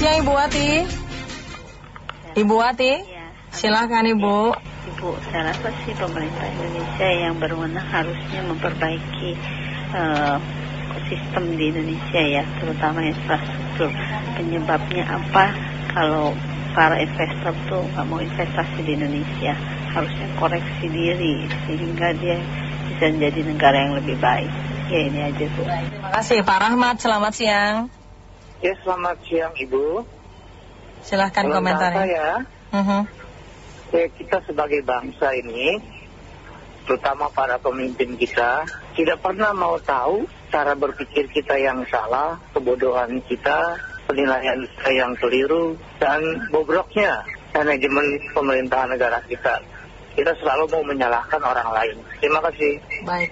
siang Ibu Wati. Ibu Wati, Ya, silahkan Ibu. Ibu, saya rasa sih pemerintah Indonesia yang berwenang harusnya memperbaiki eh, sistem di Indonesia ya, terutama infrastruktur. Penyebabnya apa? Kalau para investor tuh nggak mau investasi di Indonesia, harusnya koreksi diri sehingga dia bisa menjadi negara yang lebih baik. Ya ini aja Bu. Terima kasih Pak Rahmat, selamat siang. Ya selamat siang Ibu. Silahkan Komentar komentarnya. saya, Mhm. ya, kita sebagai bangsa ini, terutama para pemimpin kita, tidak pernah mau tahu cara berpikir kita yang salah, kebodohan kita, penilaian kita yang keliru, dan bobroknya manajemen pemerintahan negara kita. Kita selalu mau menyalahkan orang lain. Terima kasih. Baik.